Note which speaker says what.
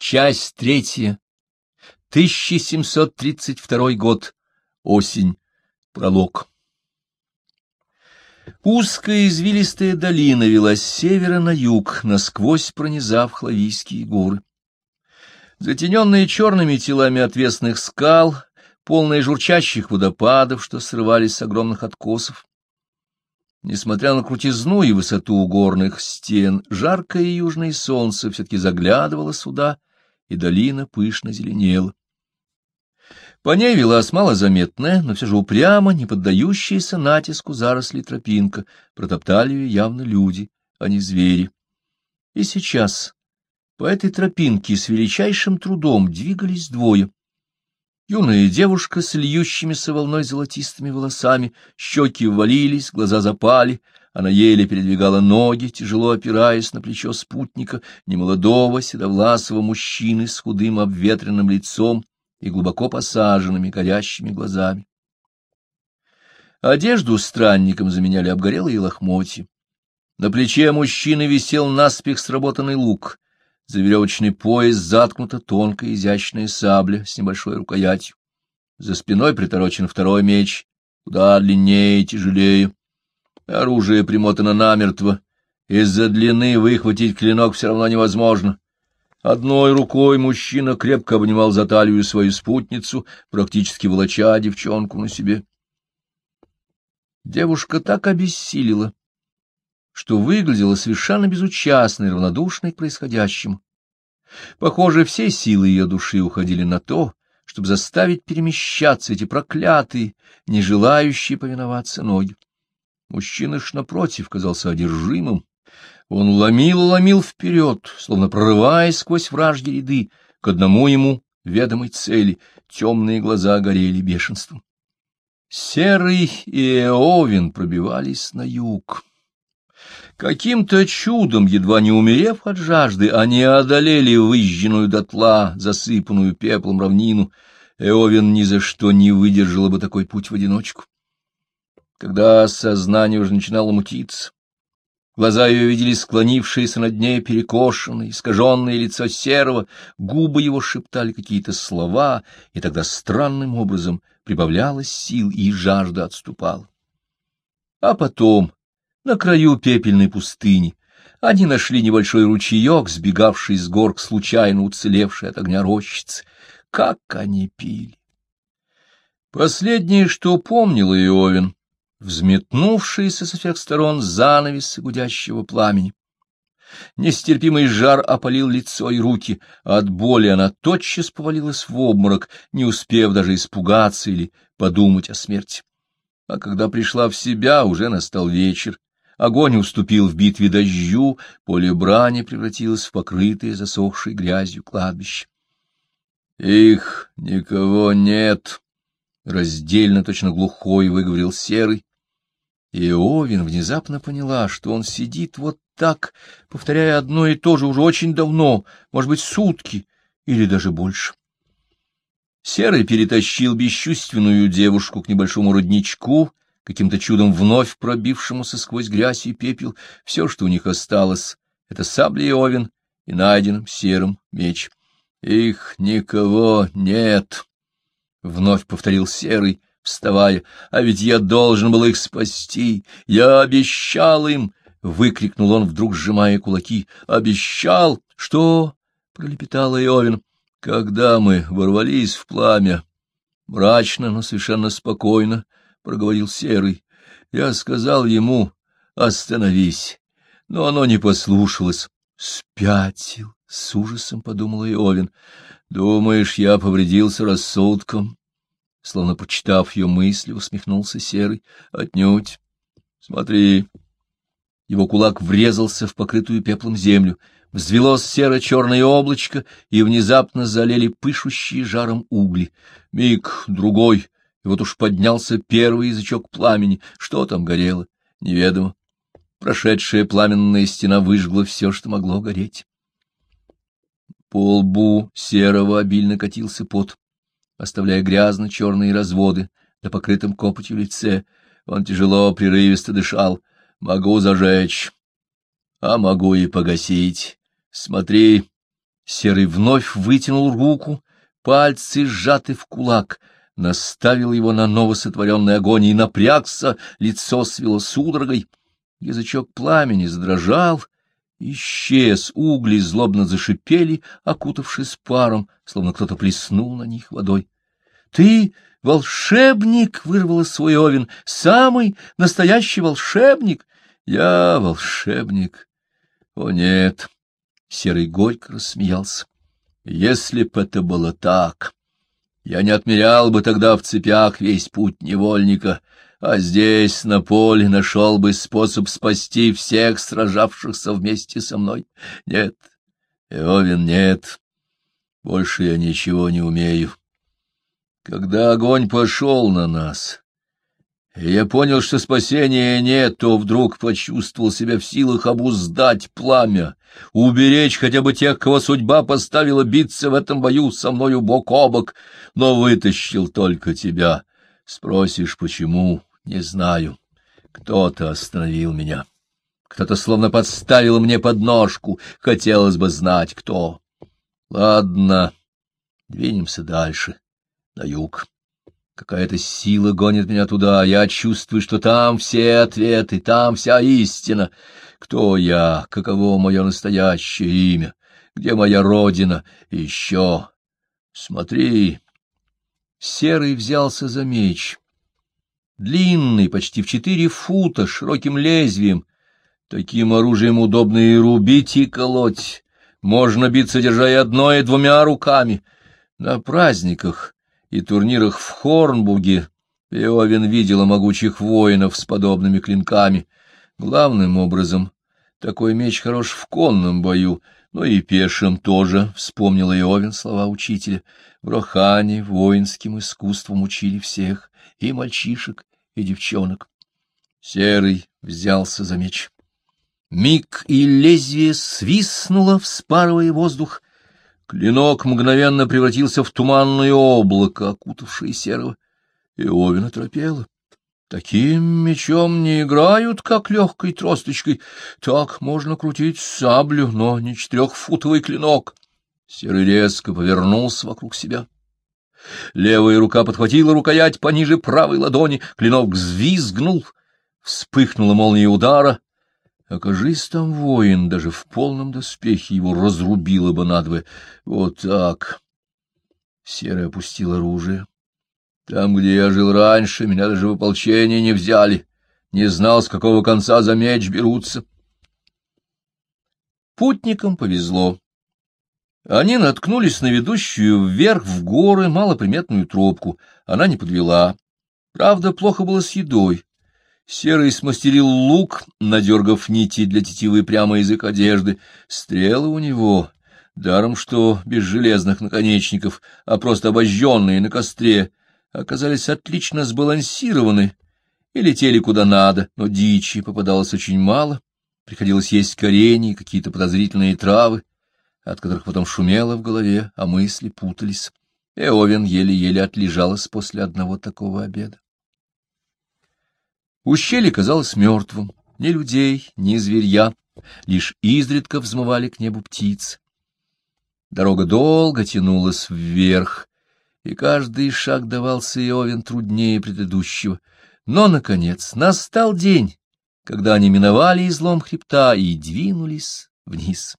Speaker 1: Часть третья. 1732 год. Осень. Пролог. Узкая извилистая долина вела с севера на юг, насквозь пронизав Хлавийские горы. Затененные черными телами отвесных скал, полные журчащих водопадов, что срывались с огромных откосов. Несмотря на крутизну и высоту горных стен, жаркое южное солнце все-таки заглядывало сюда, и долина пышно зеленела. По ней велась малозаметная, но все же упрямо, не поддающаяся натиску заросли тропинка, протоптали ее явно люди, а не звери. И сейчас по этой тропинке с величайшим трудом двигались двое. Юная девушка с льющимися волной золотистыми волосами, щеки ввалились, глаза запали, она еле передвигала ноги, тяжело опираясь на плечо спутника, немолодого, седовласого мужчины с худым обветренным лицом и глубоко посаженными, горящими глазами. Одежду странникам заменяли обгорелые лохмотья. На плече мужчины висел наспех сработанный лук, за веревочный пояс заткнута тонкая изящная сабля с небольшой рукоятью. За спиной приторочен второй меч, куда длиннее и тяжелее. Оружие примотано намертво. Из-за длины выхватить клинок все равно невозможно. Одной рукой мужчина крепко обнимал за талию свою спутницу, практически волоча девчонку на себе. Девушка так обессилила, что выглядела совершенно безучастной и равнодушной к происходящему. Похоже, все силы ее души уходили на то, чтобы заставить перемещаться эти проклятые, не желающие повиноваться ноги. Мужчина ж, напротив, казался одержимым. Он ломил-ломил вперед, словно прорываясь сквозь вражьи ряды, к одному ему ведомой цели. Темные глаза горели бешенством. Серый и Эовин пробивались на юг. Каким-то чудом, едва не умерев от жажды, они одолели выжженную дотла, засыпанную пеплом равнину. Эовин ни за что не выдержала бы такой путь в одиночку. Когда сознание уже начинало мутиться, глаза ее видели склонившиеся над ней перекошенное, искаженное лицо серого, губы его шептали какие-то слова, и тогда странным образом прибавлялось сил, и жажда отступала. А потом на краю пепельной пустыни они нашли небольшой ручеек, сбегавший с гор к случайно уцелевшей от огня рощицы. Как они пили! Последнее, что помнил Иовин, взметнувшиеся со всех сторон занавесы гудящего пламени. Нестерпимый жар опалил лицо и руки, а от боли она тотчас повалилась в обморок, не успев даже испугаться или подумать о смерти. А когда пришла в себя, уже настал вечер, Огонь уступил в битве дождю, поле брани превратилось в покрытое засохшей грязью кладбище. «Их никого нет!» — раздельно, точно глухой, выговорил Серый. И Овен внезапно поняла, что он сидит вот так, повторяя одно и то же уже очень давно, может быть, сутки или даже больше. Серый перетащил бесчувственную девушку к небольшому родничку, каким-то чудом вновь пробившемуся сквозь грязь и пепел, все, что у них осталось, — это сабли и овен и найденным серым меч. — Их никого нет, — вновь повторил серый, вставая, — а ведь я должен был их спасти, я обещал им, — выкрикнул он, вдруг сжимая кулаки, — обещал, что... — пролепетал Иовин. — Когда мы ворвались в пламя, мрачно, но совершенно спокойно, —— проговорил Серый. Я сказал ему «Остановись», но оно не послушалось. «Спятил», — с ужасом подумал Иовин. «Думаешь, я повредился рассудком?» Словно почитав ее мысли, усмехнулся Серый. «Отнюдь. Смотри». Его кулак врезался в покрытую пеплом землю. Взвелось серо-черное облачко, и внезапно залили пышущие жаром угли. Миг, другой — и вот уж поднялся первый язычок пламени. Что там горело? Неведомо. Прошедшая пламенная стена выжгла все, что могло гореть. По лбу серого обильно катился пот, оставляя грязно-черные разводы на покрытом копотью лице. Он тяжело, прерывисто дышал. Могу зажечь, а могу и погасить. Смотри, Серый вновь вытянул руку, пальцы сжаты в кулак, наставил его на новосотворенный огонь и напрягся, лицо свело судорогой. Язычок пламени задрожал, исчез, угли злобно зашипели, окутавшись паром, словно кто-то плеснул на них водой. — Ты волшебник! — вырвала свой Овен. — Самый настоящий волшебник! — Я волшебник. — О, нет! — Серый горько рассмеялся. — Если б это было так, я не отмерял бы тогда в цепях весь путь невольника, а здесь, на поле, нашел бы способ спасти всех сражавшихся вместе со мной. Нет, Иовин, нет, больше я ничего не умею. Когда огонь пошел на нас, и я понял, что спасения нет, то вдруг почувствовал себя в силах обуздать пламя, уберечь хотя бы тех, кого судьба поставила биться в этом бою со мною бок о бок, но вытащил только тебя. Спросишь, почему? Не знаю. Кто-то остановил меня. Кто-то словно подставил мне подножку. Хотелось бы знать, кто. Ладно, двинемся дальше, на юг. Какая-то сила гонит меня туда, я чувствую, что там все ответы, там вся истина. Кто я, каково мое настоящее имя, где моя родина, еще. Смотри. Серый взялся за меч длинный, почти в четыре фута, широким лезвием. Таким оружием удобно и рубить, и колоть. Можно биться, держа и одной, и двумя руками. На праздниках и турнирах в Хорнбуге Иовин видела могучих воинов с подобными клинками. Главным образом, такой меч хорош в конном бою, но и пешим тоже, — вспомнила Иовин слова учителя. В Рохане воинским искусством учили всех, и мальчишек, и девчонок. Серый взялся за меч. Миг и лезвие свистнуло, вспарывая воздух. Клинок мгновенно превратился в туманное облако, окутавшее серого. И Овен оторопела. Таким мечом не играют, как легкой тросточкой. Так можно крутить саблю, но не четырехфутовый клинок. Серый резко повернулся вокруг себя. Левая рука подхватила рукоять пониже правой ладони, клинок взвизгнул, вспыхнула молния удара. Окажись там воин, даже в полном доспехе его разрубило бы надвое. Вот так. Серый опустил оружие. Там, где я жил раньше, меня даже в ополчение не взяли. Не знал, с какого конца за меч берутся. Путникам повезло. Они наткнулись на ведущую вверх в горы малоприметную тропку. Она не подвела. Правда, плохо было с едой. Серый смастерил лук, надергав нити для тетивы прямо из их одежды. Стрелы у него, даром что без железных наконечников, а просто обожженные на костре, оказались отлично сбалансированы и летели куда надо, но дичи попадалось очень мало. Приходилось есть коренья и какие-то подозрительные травы от которых потом шумело в голове, а мысли путались. Эовен еле-еле отлежалась после одного такого обеда. Ущелье казалось мертвым, ни людей, ни зверья, лишь изредка взмывали к небу птицы. Дорога долго тянулась вверх, и каждый шаг давался Иовен труднее предыдущего. Но, наконец, настал день, когда они миновали излом хребта и двинулись вниз.